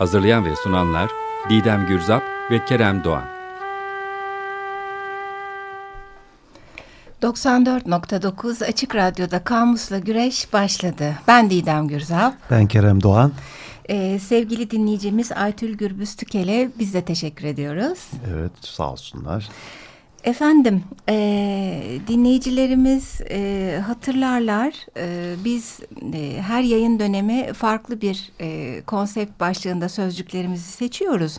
Hazırlayan ve sunanlar Didem Gürzap ve Kerem Doğan. 94.9 Açık Radyo'da Kamus'la Güreş başladı. Ben Didem Gürzap. Ben Kerem Doğan. Ee, sevgili dinleyicimiz Aytül Gürbüz Tükel'e biz de teşekkür ediyoruz. Evet sağ olsunlar. Efendim e, dinleyicilerimiz e, hatırlarlar e, biz e, her yayın dönemi farklı bir e, konsept başlığında sözcüklerimizi seçiyoruz.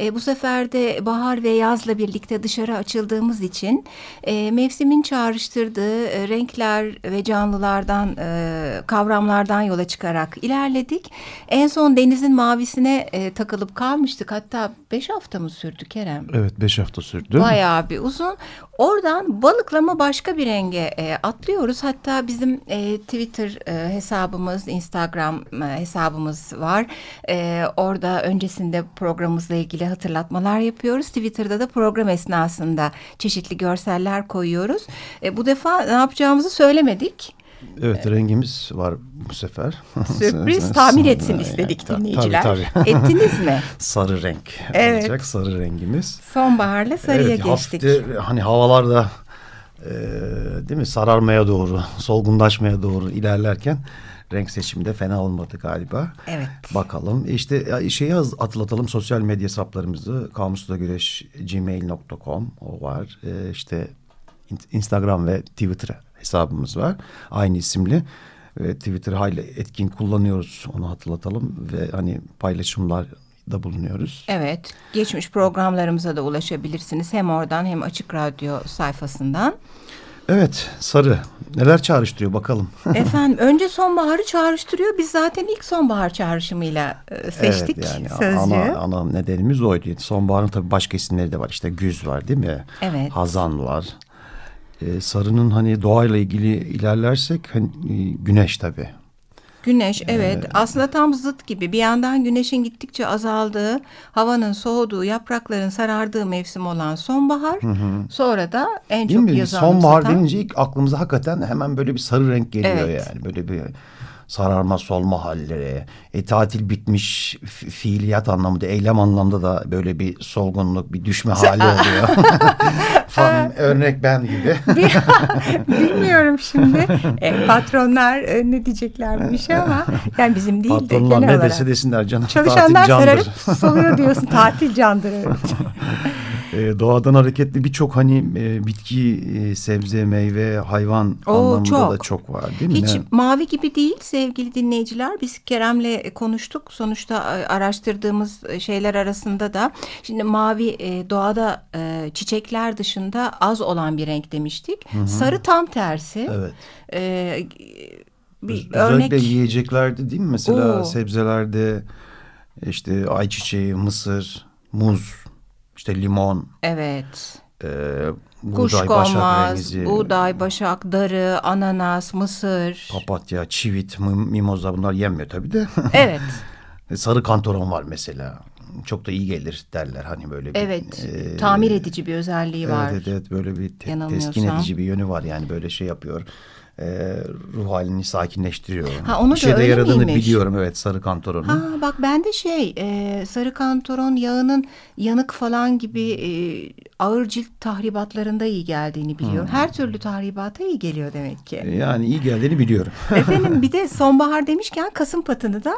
E, bu sefer de bahar ve yazla birlikte dışarı açıldığımız için e, mevsimin çağrıştırdığı e, renkler ve canlılardan e, kavramlardan yola çıkarak ilerledik. En son denizin mavisine e, takılıp kalmıştık hatta beş hafta mı sürdü Kerem? Evet beş hafta sürdü. Bayağı bir uzun. Oradan balıklama başka bir renge e, atlıyoruz. Hatta bizim e, Twitter e, hesabımız, Instagram e, hesabımız var. E, orada öncesinde programımızla ilgili hatırlatmalar yapıyoruz. Twitter'da da program esnasında çeşitli görseller koyuyoruz. E, bu defa ne yapacağımızı söylemedik. Evet rengimiz var bu sefer. Sürpriz tahmin etsin istedik dinleyiciler. Tabii, tabii. Ettiniz mi? sarı renk evet. olacak sarı rengimiz. Sonbaharla sarıya evet, geçtik. Hafifte hani havalarda e, değil mi sararmaya doğru solgunlaşmaya doğru ilerlerken renk seçiminde fena olmadı galiba. Evet. Bakalım. İşte şeyi hatırlatalım sosyal medya hesaplarımızı kamusla güreş gmail.com o var. Ee, işte Instagram ve Twitter hesabımız var. Aynı isimli. Ve Twitter hayli etkin kullanıyoruz. Onu hatırlatalım ve hani paylaşımlar da bulunuyoruz. Evet. Geçmiş programlarımıza da ulaşabilirsiniz. Hem oradan hem Açık Radyo sayfasından. Evet sarı. Neler çağrıştırıyor bakalım. Efendim önce sonbaharı çağrıştırıyor. Biz zaten ilk sonbahar çağrışımıyla e, seçtik evet, yani sözcüğü. Ana, ana nedenimiz oydu. Sonbaharın tabii başka isimleri de var. İşte güz var değil mi? Evet. Hazan var. Ee, sarının hani doğayla ilgili ilerlersek hani, e, güneş tabii. Güneş evet ee, aslında tam zıt gibi bir yandan güneşin gittikçe azaldığı havanın soğuduğu yaprakların sarardığı mevsim olan sonbahar hı hı. sonra da en Değil çok yazı Sonbahar denince ilk aklımıza hakikaten hemen böyle bir sarı renk geliyor evet. yani böyle bir sararma solma halleri, e, tatil bitmiş fiiliyat anlamında, eylem anlamda da böyle bir solgunluk, bir düşme hali oluyor. Falan, örnek ben gibi. Bilmiyorum şimdi. E, patronlar e, ne diyeceklermiş ama yani bizim değil Patronlar de genel ne olarak. dese desinler canım. Çalışanlar sararıp soluyor diyorsun. Tatil candır evet. E, doğadan hareketli birçok hani e, bitki, e, sebze, meyve, hayvan Oo, anlamında çok. da çok var değil mi? Hiç ne? mavi gibi değil sevgili dinleyiciler. Biz Kerem'le konuştuk. Sonuçta e, araştırdığımız şeyler arasında da şimdi mavi e, doğada e, çiçekler dışında az olan bir renk demiştik. Hı -hı. Sarı tam tersi. Evet. E, bir Özellikle örnek... yiyeceklerde değil mi? Mesela Oo. sebzelerde işte ayçiçeği, mısır, muz işte limon. Evet. E, buğday, başak rengizi. buğday, başak, darı, ananas, mısır. Papatya, çivit, mimoza bunlar yenmiyor tabii de. Evet. E, sarı kantoron var mesela. Çok da iyi gelir derler hani böyle bir. Evet. E, tamir edici bir özelliği var. Evet evet böyle bir te teskin edici bir yönü var yani böyle şey yapıyor e, ruh halini sakinleştiriyor. Ha, onu bir şeyde yaradığını miymiş? biliyorum evet sarı kantoronun. Ha, bak ben de şey e, sarı kantoron yağının yanık falan gibi e, ağır cilt tahribatlarında iyi geldiğini biliyorum. Hmm. Her türlü tahribata iyi geliyor demek ki. E, yani iyi geldiğini biliyorum. Efendim bir de sonbahar demişken kasım patını da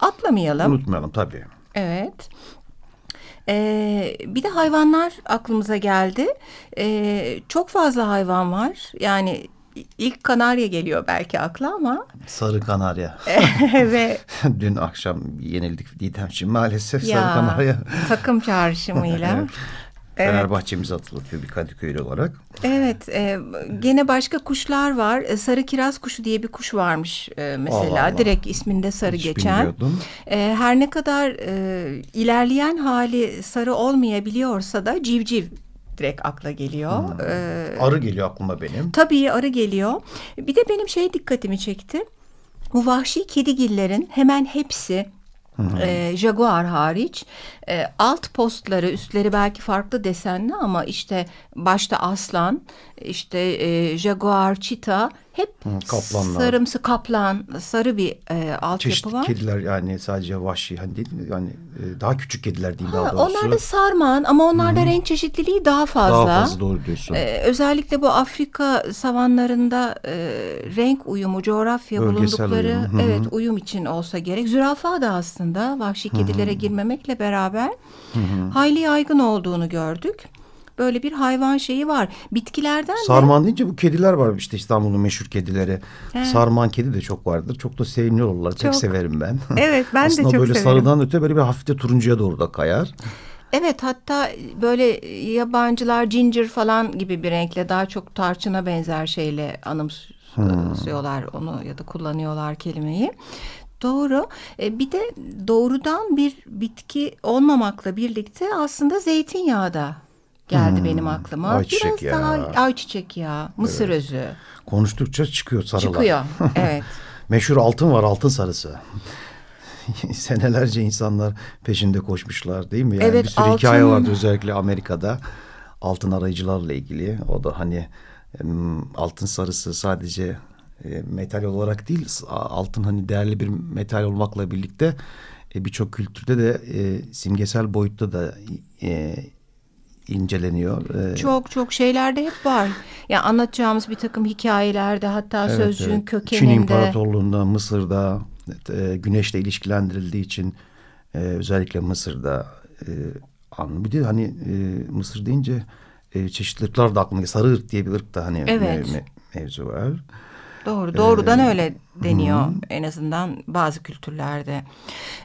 atlamayalım. Unutmayalım tabii. Evet. Ee, bir de hayvanlar aklımıza geldi. Ee, çok fazla hayvan var. Yani ilk kanarya geliyor belki akla ama. Sarı kanarya. Ve dün akşam yenildik Didemciğim maalesef ya, sarı kanarya. Takım çağrışımıyla. Evet. Fenerbahçe'mizi hatırlatıyor bir Kadıköy'lü olarak. Evet, e, gene başka kuşlar var. E, sarı kiraz kuşu diye bir kuş varmış e, mesela. Allah Allah. Direkt isminde sarı Hiç geçen. bilmiyordum. E, her ne kadar e, ilerleyen hali sarı olmayabiliyorsa da civciv direkt akla geliyor. Hmm. E, Arı geliyor aklıma benim. Tabii arı geliyor. Bir de benim şey dikkatimi çekti. Bu vahşi kedigillerin hemen hepsi e, Jaguar hariç e, alt postları üstleri belki farklı desenli ama işte başta aslan işte e, Jaguar, çita hep kaplanlar. sarımsı kaplan sarı bir e, altyapı var. kediler yani sadece vahşi hani değil? Yani e, daha küçük kediler değil Ha, daha doğrusu. onlar da sarman ama onlarda renk çeşitliliği daha fazla. Daha fazla doğru diyorsun. Ee, özellikle bu Afrika savanlarında e, renk uyumu, coğrafya Bölgesel bulundukları uyum, hı hı. evet uyum için olsa gerek. Zürafa da aslında vahşi kedilere girmemekle beraber hayli yaygın olduğunu gördük. Böyle bir hayvan şeyi var. Bitkilerden de Sarman deyince bu kediler var işte İstanbul'un meşhur kedileri. Sarman kedi de çok vardır. Çok da sevimli olurlar. Pek Çok. severim ben. Evet, ben de Aslında çok böyle severim. sarıdan öte böyle bir hafif de turuncuya doğru da kayar. Evet hatta böyle yabancılar ginger falan gibi bir renkle daha çok tarçına benzer şeyle anımsıyorlar onu ya da kullanıyorlar kelimeyi. Doğru. E, bir de doğrudan bir bitki olmamakla birlikte aslında zeytinyağı da geldi benim aklıma. Ayçiçek Biraz daha yağı. ayçiçek yağı, mısır özü Konuştukça çıkıyor sarılar. çıkıyor. evet. Meşhur altın var altın sarısı. Senelerce insanlar peşinde koşmuşlar değil mi? Yani Evet, bir sürü altın- hikaye vardı özellikle Amerika'da. Altın arayıcılarla ilgili. O da hani altın sarısı sadece e, metal olarak değil altın hani değerli bir metal olmakla birlikte e, birçok kültürde de e, simgesel boyutta da inceleniyor. E, Çok çok şeylerde hep var. Ya anlatacağımız bir takım hikayelerde hatta Evet, sözcüğün evet. Çin kökeninde. İmparatorluğu'nda, Mısır'da e, güneşle ilişkilendirildiği için e, özellikle Mısır'da e, an- bir de hani e, Mısır deyince e, çeşitli ırklar da aklıma. Sarı ırk diye bir ırk da hani Evet. me- me- mevzu var. Doğru, doğrudan öyle deniyor en azından bazı kültürlerde.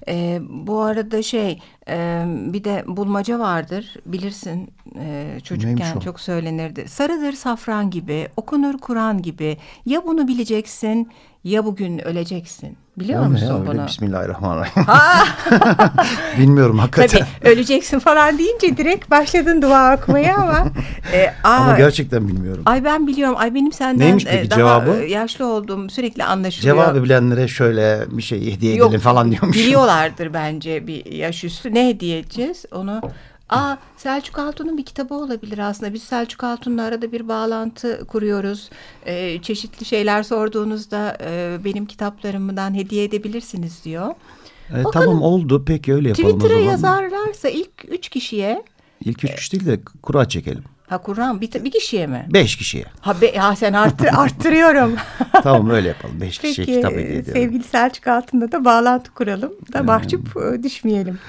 Ee, bu arada şey, e, bir de bulmaca vardır, bilirsin e, çocukken çok söylenirdi. Sarıdır safran gibi, okunur Kur'an gibi. Ya bunu bileceksin, ya bugün öleceksin. Biliyor ne musun ya bunu? Bismillahirrahmanirrahim. Bilmiyorum hakikaten. Tabii öleceksin falan deyince direkt başladın dua okumaya ama. e, aa, Ama gerçekten bilmiyorum. Ay ben biliyorum. Ay benim senden Neymiş e, peki daha cevabı? e, yaşlı olduğum sürekli anlaşılıyor. Cevabı bilenlere şöyle bir şey hediye Yok, edelim falan diyormuş. Biliyorlardır bence bir yaş üstü. Ne hediye edeceğiz onu? Aa Selçuk Altun'un bir kitabı olabilir aslında. Biz Selçuk Altun'la arada bir bağlantı kuruyoruz. Ee, çeşitli şeyler sorduğunuzda e, benim kitaplarımdan hediye edebilirsiniz diyor. E, Bakalım. tamam oldu peki öyle yapalım o Twitter'a yazarlarsa ilk üç kişiye İlk üç kişi değil de kura çekelim. Ha Kur'an bir, bir kişiye mi? Beş kişiye. Ha, be, ha sen arttır, arttırıyorum. tamam öyle yapalım. Beş kişiye Peki kitap hediye edelim. sevgili Selçuk Altın'da da bağlantı kuralım da mahcup e, düşmeyelim.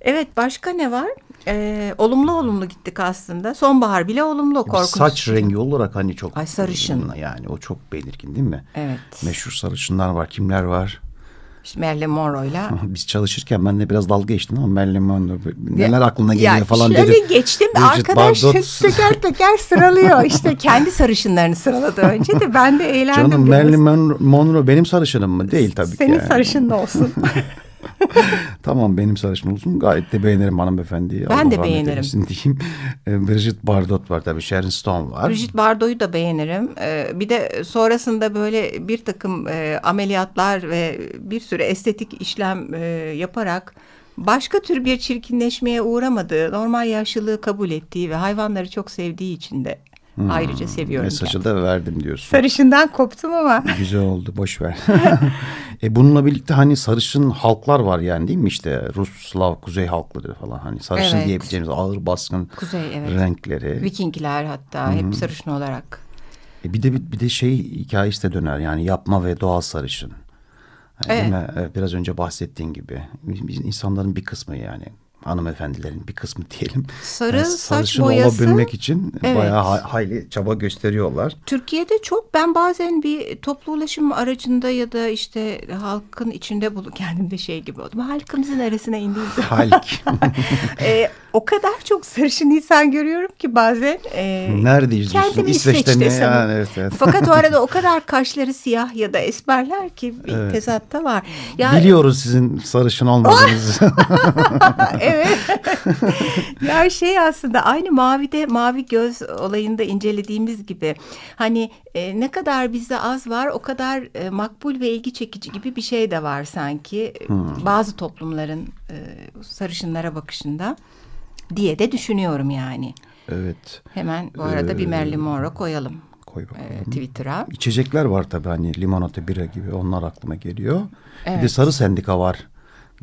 Evet başka ne var? Ee, olumlu olumlu gittik aslında. Sonbahar bile olumlu korkunç. saç rengi olarak hani çok Ay, sarışın. yani o çok belirgin değil mi? Evet. Meşhur sarışınlar var. Kimler var? İşte Marilyn Monroe'yla. Biz çalışırken ben de biraz dalga geçtim ama Marilyn Monroe neler aklına geliyor Ya falan şöyle dedim. geçtim Bridget arkadaş Bardot. teker teker sıralıyor. İşte kendi sarışınlarını sıraladı önce de ben de eğlendim. Canım biraz. Marilyn Mon- Monroe benim sarışınım mı? Değil tabii Senin ki. yani. sarışın da olsun. Tamam benim sarışın olsun. Gayet de beğenirim hanımefendiyi. Ben Allah de beğenirim. diyeyim. E, Bridget Bardot var tabii. Sharon Stone var. Brigitte Bardot'u da beğenirim. Ee, bir de sonrasında böyle bir takım e, ameliyatlar ve bir sürü estetik işlem e, yaparak başka tür bir çirkinleşmeye uğramadığı, normal yaşlılığı kabul ettiği ve hayvanları çok sevdiği için de ayrıca seviyorum. Mesajı da verdim diyorsun. Sarışından koptum ama. Güzel oldu boş ver. e bununla birlikte hani sarışın halklar var yani değil mi işte Rus, Slav, Kuzey halkları falan hani sarışın Evet. diyebileceğimiz ağır baskın Kuzey evet. renkleri. Vikingler hatta hep sarışın olarak. E bir de bir de şey hikayesi de döner yani yapma ve doğal sarışın. Yani Değil mi? Evet, Biraz önce bahsettiğin gibi biz insanların bir kısmı yani hanımefendilerin bir kısmı diyelim. Sarı Yani saç boyası. olabilmek için Evet. bayağı ha- hayli çaba gösteriyorlar. Türkiye'de çok ben bazen bir toplu ulaşım aracında ya da işte halkın içinde bulu kendimde şey gibi oldum. Halkımızın arasına indiğim zaman Halik. e, o kadar çok sarışın insan görüyorum ki bazen. E, Nerede izliyorsun? kendimi İsveç'te mi? Yani, evet, evet. Fakat o arada o kadar kaşları siyah ya da esmerler ki bir Evet. tezatta var. Ya, Biliyoruz sizin sarışın olmadığınızı. evet. ya şey aslında aynı mavide mavi göz olayında incelediğimiz gibi hani e, ne kadar bizde az var o kadar e, makbul ve ilgi çekici gibi bir şey de var sanki Hmm. bazı toplumların e, sarışınlara bakışında diye de düşünüyorum yani. evet. Hemen bu arada bir Ee, Marilyn Monroe koyalım Koy bakalım. e, Twitter'a. İçecekler var tabii hani limonata, bira gibi onlar aklıma geliyor. Bir de Evet. sarı sendika var.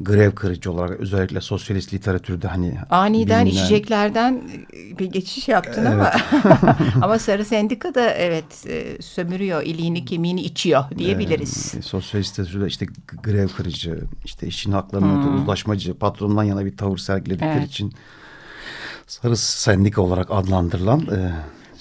Grev kırıcı olarak özellikle sosyalist literatürde hani Aniden bilinen- içeceklerden e, bir geçiş yaptın ama ama Sarı Sendika da evet e, sömürüyor, iliğini kemiğini içiyor diyebiliriz. Ee, sosyalist literatürde işte grev kırıcı, işte işçinin haklarına uzlaşmacı, patrondan yana bir tavır sergiledikleri Evet. için sarı sendika olarak adlandırılan e,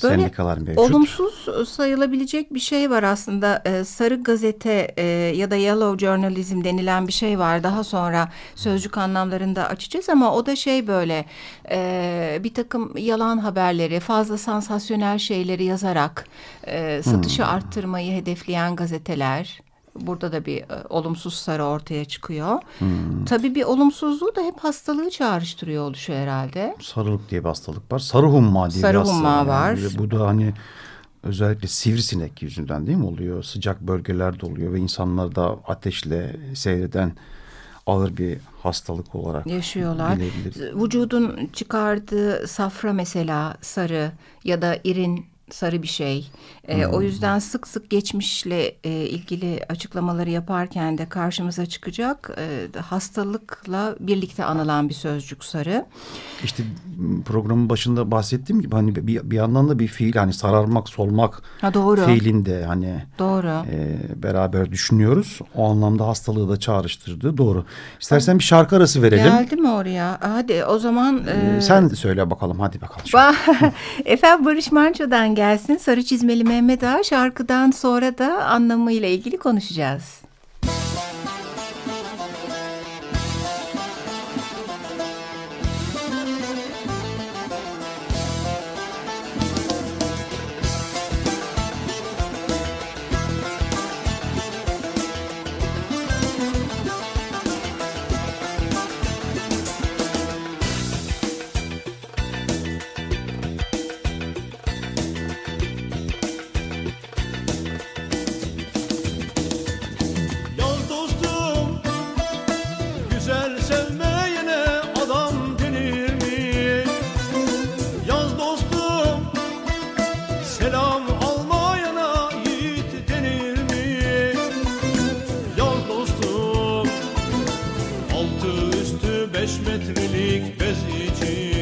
Böyle sendikalar mevcut. Olumsuz sayılabilecek bir şey var aslında. Ee, sarı gazete e, ya da yellow journalism denilen bir şey var. Daha sonra sözcük anlamlarında açacağız ama o da şey böyle e, bir takım yalan haberleri, fazla sansasyonel şeyleri yazarak e, satışı arttırmayı hedefleyen gazeteler. Burada da bir e, olumsuz sarı ortaya çıkıyor. Tabii bir olumsuzluğu da hep hastalığı çağrıştırıyor oluşuyor herhalde. Sarılık diye bir hastalık var. Sarı humma diye Sarı bir hastalık. humma yani. var. Ve Bu da hani özellikle sivrisinek yüzünden değil mi oluyor? Sıcak bölgelerde oluyor ve insanlar da ateşle seyreden ağır bir hastalık olarak yaşıyorlar. bilebiliriz. Vücudun çıkardığı safra mesela sarı ya da irin sarı bir şey. Ee, O yüzden sık sık geçmişle e, ilgili açıklamaları yaparken de karşımıza çıkacak e, hastalıkla birlikte anılan bir sözcük sarı. İşte programın başında bahsettiğim gibi hani bir, bir yandan da bir fiil hani sararmak, solmak Ha doğru. fiilinde hani Doğru. e, beraber düşünüyoruz. O anlamda hastalığı da çağrıştırdı. Doğru. İstersen bir şarkı arası verelim. Geldi mi oraya? Hadi o zaman Ee, e, Sen söyle bakalım hadi bakalım. Ba- Efendim Barış Manço'dan gelsin. Sarı çizmeli Mehmet Ağa şarkıdan sonra da anlamıyla ilgili konuşacağız. Beş metrelik bez için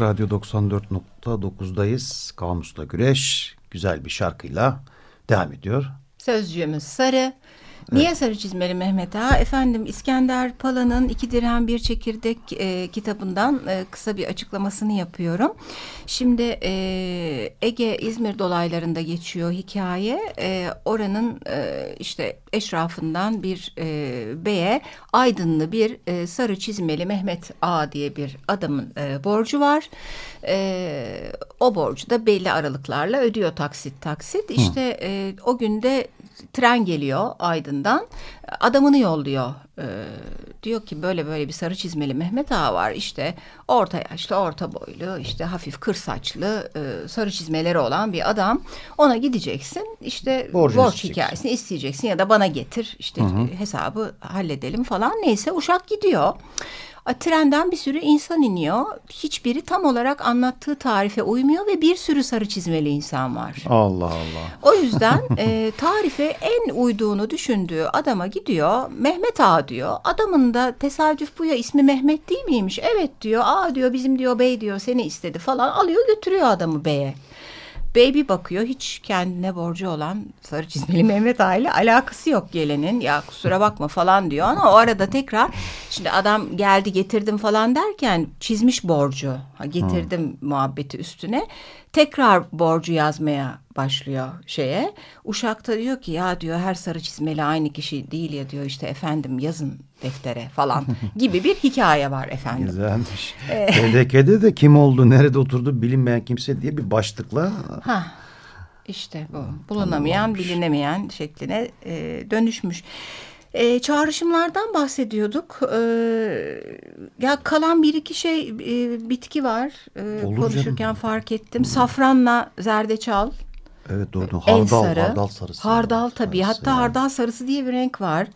Radyo 94.9'dayız. Kamusla Güreş güzel bir şarkıyla devam ediyor. Sözcüğümüz sarı. Niye sarı çizmeli Mehmet Ağa? Efendim İskender Pala'nın İki Dirhem Bir Çekirdek e, kitabından e, kısa bir açıklamasını yapıyorum. Şimdi e, Ege İzmir dolaylarında geçiyor hikaye. E, oranın e, işte eşrafından bir e, beye aydınlı bir e, sarı çizmeli Mehmet Ağa diye bir adamın e, borcu var. E, o borcu da belli aralıklarla ödüyor taksit taksit. İşte e, o günde tren geliyor Aydın'dan. Adamını yolluyor. Ee, diyor ki böyle böyle bir sarı çizmeli Mehmet Ağa var. İşte orta yaşlı, orta boylu, işte hafif kır saçlı, e, sarı çizmeleri olan bir adam. Ona gideceksin. İşte borç isteyeceksin. hikayesini isteyeceksin ya da bana getir. İşte hesabı halledelim falan. Neyse uşak gidiyor. Trenden bir sürü insan iniyor. Hiçbiri tam olarak anlattığı tarife uymuyor ve bir sürü sarı çizmeli insan var. Allah Allah. O yüzden e, tarife en uyduğunu düşündüğü adama gidiyor. Mehmet Ağa diyor. Adamın da tesadüf bu ya ismi Mehmet değil miymiş? Evet diyor. Aa diyor bizim diyor bey diyor seni istedi falan. Alıyor götürüyor adamı beye. Bir bakıyor hiç kendine borcu olan sarı çizmeli Mehmet Ağa ile alakası yok gelenin. Ya kusura bakma falan diyor ama o arada tekrar şimdi adam geldi getirdim falan derken çizmiş borcu. Ha, getirdim muhabbeti üstüne. Tekrar borcu yazmaya başlıyor şeye. Uşak da diyor ki ya diyor her sarı çizmeli aynı kişi değil ya diyor işte efendim yazın deftere falan gibi bir hikaye var efendim. Güzelmiş. TDK'de de kim oldu, nerede oturdu bilinmeyen kimse diye bir başlıkla Ha işte bu bulunamayan bilinemeyen şekline e, dönüşmüş. E, çağrışımlardan bahsediyorduk. E, ya kalan bir iki şey e, bitki var. E, Olur konuşurken canım. fark ettim. Safranla zerdeçal. Evet doğru. En Hardal, sarı. hardal sarısı. Hardal tabii. Sarısı, Hatta evet. hardal sarısı diye bir renk var.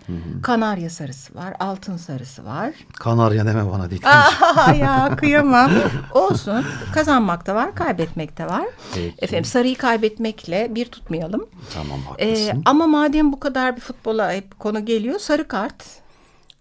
Kanarya sarısı var. Altın sarısı var. Kanarya deme bana dedi. Aa, ya kıyamam. Olsun. Kazanmak da var, kaybetmek de var. Peki. Efendim sarıyı kaybetmekle bir tutmayalım. Tamam Ee, haklısın. ama madem bu kadar bir futbola hep konu geliyor, sarı kart.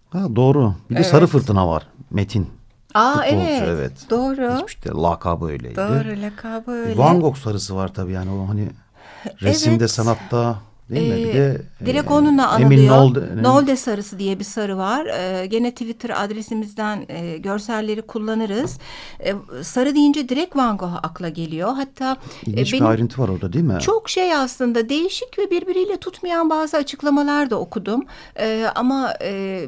ha, doğru. Bir de Evet. sarı fırtına var. Metin. Aa Futbolcu, evet, evet. Doğru. Geçmişte lakabı öyleydi. Doğru lakabı öyle. Van Gogh sarısı var tabii yani o hani resimde Evet. sanatta değil mi? Bir Ee, de direkt e, onunla Emin anılıyor. Nolde, Nolde, sarısı diye bir sarı var. Ee, gene Twitter adresimizden e, görselleri kullanırız. E, sarı deyince direkt Van Gogh akla geliyor. Hatta e, İlginç bir benim ayrıntı var orada değil mi? çok şey aslında değişik ve birbiriyle tutmayan bazı açıklamalar da okudum. Ee, ama e,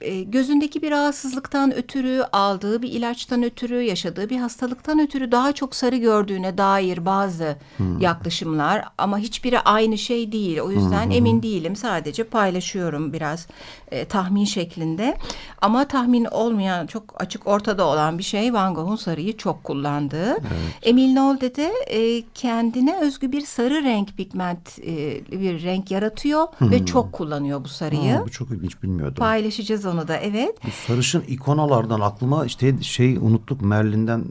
e, gözündeki bir rahatsızlıktan ötürü, aldığı bir ilaçtan ötürü, yaşadığı bir hastalıktan ötürü daha çok sarı gördüğüne dair bazı yaklaşımlar. Ama hiçbiri aynı şey değil. O yüzden emin değilim. Sadece paylaşıyorum biraz e, tahmin şeklinde. Ama tahmin olmayan, çok açık ortada olan bir şey Van Gogh'un sarıyı çok kullandığı. Emil Nolde de e, kendine özgü bir sarı renk pigment e, bir renk yaratıyor ve çok kullanıyor bu sarıyı. Ha, bu çok ilginç bilmiyordum. Paylaşacağız onu da evet. Bu sarışın ikonalardan aklıma işte şey unuttuk Merlin'den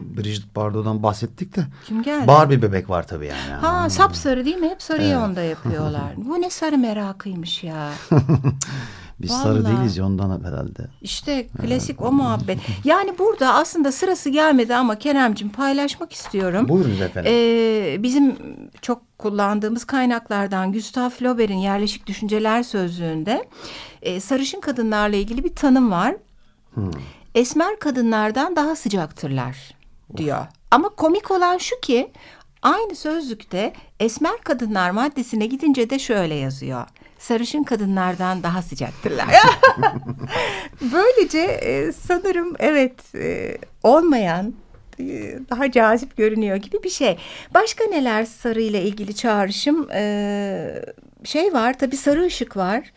Brigitte Bardot'dan bahsettik de. Kim geldi? Barbie bebek var tabii yani. Ha sapsarı değil mi? Hep sarıyı onda yapıyorlar. Bu ne sarı merakıymış ya. Biz Vallahi. sarı değiliz ya ondan herhalde. İşte klasik o muhabbet. Yani burada aslında sırası gelmedi ama Keremcim paylaşmak istiyorum. Buyurunuz efendim. Ee, bizim çok kullandığımız kaynaklardan Gustav Flaubert'in Yerleşik Düşünceler Sözlüğü'nde e, sarışın kadınlarla ilgili bir tanım var. Esmer kadınlardan daha sıcaktırlar diyor. Ama komik olan şu ki aynı sözlükte esmer kadınlar maddesine gidince de şöyle yazıyor. Sarışın kadınlardan daha sıcaktırlar. Böylece e, sanırım evet e, olmayan e, daha cazip görünüyor gibi bir şey. Başka neler sarı ile ilgili çağrışım e, şey var tabii sarı ışık var.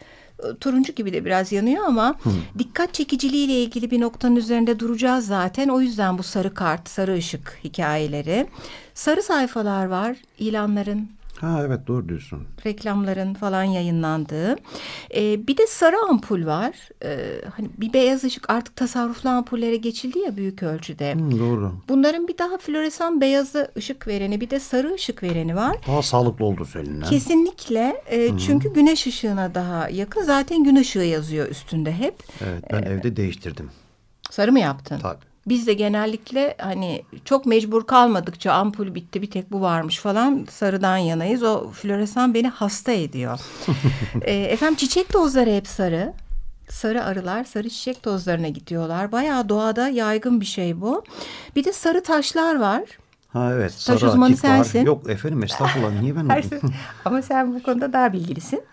Turuncu gibi de biraz yanıyor ama dikkat çekiciliği ile ilgili bir noktanın üzerinde duracağız zaten. O yüzden bu sarı kart, sarı ışık hikayeleri. Sarı sayfalar var, ilanların, Ha evet doğru diyorsun. reklamların falan yayınlandığı. Ee, bir de sarı ampul var. Ee, hani bir beyaz ışık artık tasarruflu ampullere geçildi ya büyük ölçüde. Hı, doğru. Bunların bir daha floresan beyazı ışık vereni bir de sarı ışık vereni var. Daha sağlıklı olduğu söylenen. Kesinlikle e, çünkü güneş ışığına daha yakın. Zaten gün ışığı yazıyor üstünde hep. Evet ben evde değiştirdim. Sarı mı yaptın? Tabii. Biz de genellikle hani çok mecbur kalmadıkça ampul bitti bir tek bu varmış falan sarıdan yanayız. O floresan beni hasta ediyor. e, efendim çiçek tozları hep sarı. Sarı arılar sarı çiçek tozlarına gidiyorlar. Bayağı doğada yaygın bir şey bu. Bir de sarı taşlar var. Ha evet Taş sarı uzmanı akik var. sensin. Yok efendim estağfurullah niye ben Ama sen bu konuda daha bilgilisin.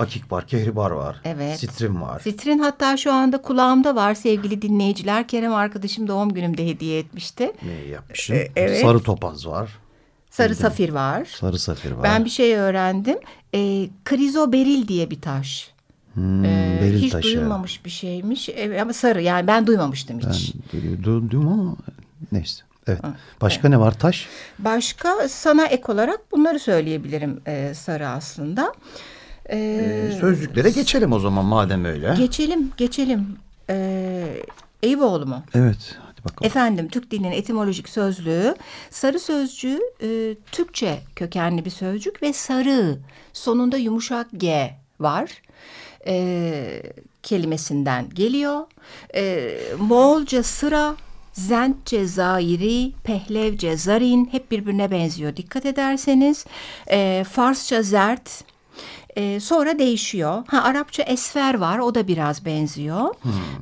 Akik var, kehribar var. Evet. Sitrin var. Sitrin hatta şu anda kulağımda var sevgili dinleyiciler. Kerem arkadaşım doğum günümde hediye etmişti. Ne yapmışım? E, evet. Sarı topaz var. Sarı safir var. Sarı safir var. Ben bir şey öğrendim. E, krizoberil diye bir taş. Hmm, E, beril hiç taşı. duyulmamış bir şeymiş. E, ama sarı yani ben duymamıştım hiç. Ben duydum ama neyse. Evet. Başka ne var? Taş. Başka sana ek olarak bunları söyleyebilirim e, sarı aslında. E, Ee, sözlüklere geçelim o zaman madem öyle. geçelim, geçelim. E, Eyüboğlu mu? evet. Hadi bakalım. Efendim Türk dilinin etimolojik sözlüğü sarı sözcüğü e, Türkçe kökenli bir sözcük ve sarı sonunda yumuşak G var e, kelimesinden geliyor. E, Moğolca sıra, Zentçe zairi, Pehlevce zarin hep birbirine benziyor dikkat ederseniz. E, Farsça zert, ee, sonra değişiyor. Ha Arapça esfer var, o da biraz benziyor.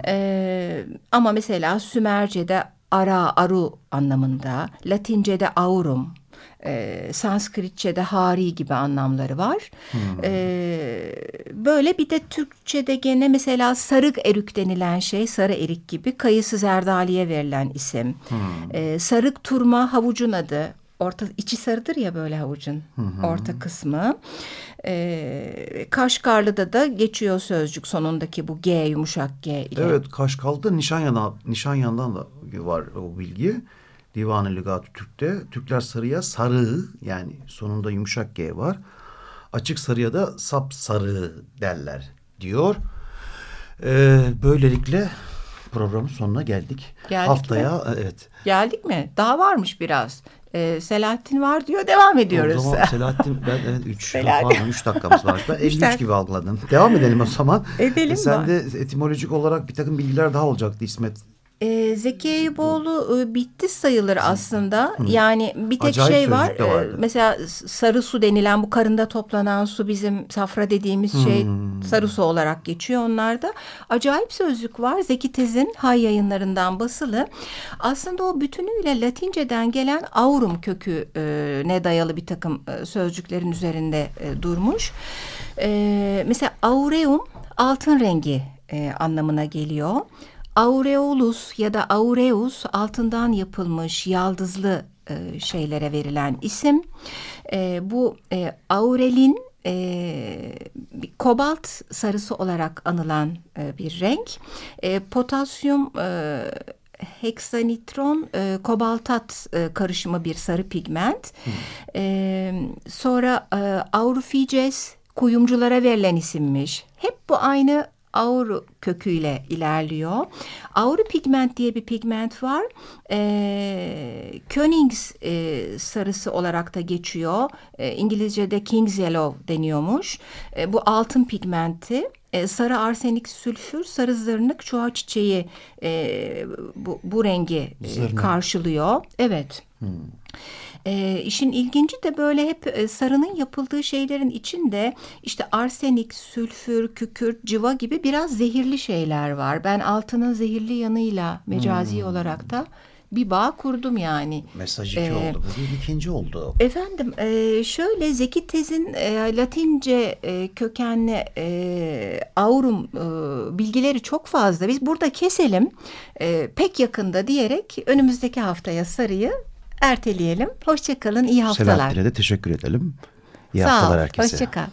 Ee, ama mesela Sümerce'de ara, aru anlamında, Latince'de aurum, e, Sanskritçe'de hari gibi anlamları var. Ee, böyle bir de Türkçe'de gene mesela sarık erik denilen şey, sarı erik gibi kayısı zerdaliye verilen isim. Ee, sarık turma havucun adı. Orta içi sarıdır ya böyle havucun orta kısmı. Ee, Kaşgarlı'da da geçiyor sözcük sonundaki bu G yumuşak G ile. Evet Kaşkal'da Nişanyan'dan, Nişanyan'dan da var o bilgi. Divan-ı Lügat-ı Türk'te. Türkler sarıya sarı yani sonunda yumuşak G var. Açık sarıya da sap sarı derler diyor. Ee, böylelikle programın sonuna geldik. Geldik Haftaya evet. Geldik mi? Daha varmış biraz. Ee, Selahattin var diyor devam ediyoruz. O zaman Selahattin ben evet 3 Selahattin. pardon 3 dakikamız var. Ben 53 dakika. gibi algıladım. Devam edelim o zaman. Edelim E, Sen de etimolojik olarak bir takım bilgiler daha olacaktı İsmet. Ee, Zeki Eyüboğlu e, bitti sayılır aslında. Yani bir tek Acayip şey var. e, mesela sarı su denilen bu karında toplanan su bizim safra dediğimiz şey sarı su olarak geçiyor onlarda. Acayip sözlük var. Zeki Tez'in Hay yayınlarından basılı. Aslında o bütünüyle Latinceden gelen aurum kökü e, ne dayalı bir takım e, sözcüklerin üzerinde e, durmuş. E, mesela aureum altın rengi e, anlamına geliyor. Aureolus ya da aureus altından yapılmış yaldızlı e, şeylere verilen isim. E, bu e, aurelin e, kobalt sarısı olarak anılan e, bir renk. E, potasyum e, heksanitron e, kobaltat e, karışımı bir sarı pigment. E, sonra e, aurufices kuyumculara verilen isimmiş. Hep bu aynı auru köküyle ilerliyor. Auru pigment diye bir pigment var. Ee, Könings e, sarısı olarak da geçiyor. E, İngilizce'de King's Yellow deniyormuş. E, bu altın pigmenti. e, sarı arsenik sülfür, sarı zırnık çuha çiçeği e, bu, bu rengi e, karşılıyor. Evet. E, işin ilginci de böyle hep e, sarının yapıldığı şeylerin içinde işte arsenik, sülfür, kükürt, civa gibi biraz zehirli şeyler var. Ben altının zehirli yanıyla mecazi olarak da bir bağ kurdum yani. Mesaj iki Ee, oldu. Bu ikinci oldu. Efendim e, şöyle Zeki Tez'in e, Latince e, kökenli e, aurum e, bilgileri çok fazla. Biz burada keselim e, pek yakında diyerek önümüzdeki haftaya sarıyı erteleyelim. Hoşçakalın iyi haftalar. Selahattin'e de teşekkür edelim. İyi Sağ haftalar ol. herkese. Hoşçakal.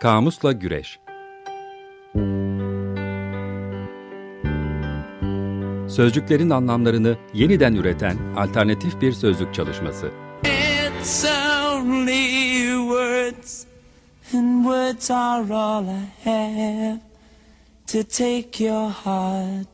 Kamusla Güreş Sözcüklerin anlamlarını yeniden üreten alternatif bir sözlük çalışması. It's only words, and words are all I have to take your heart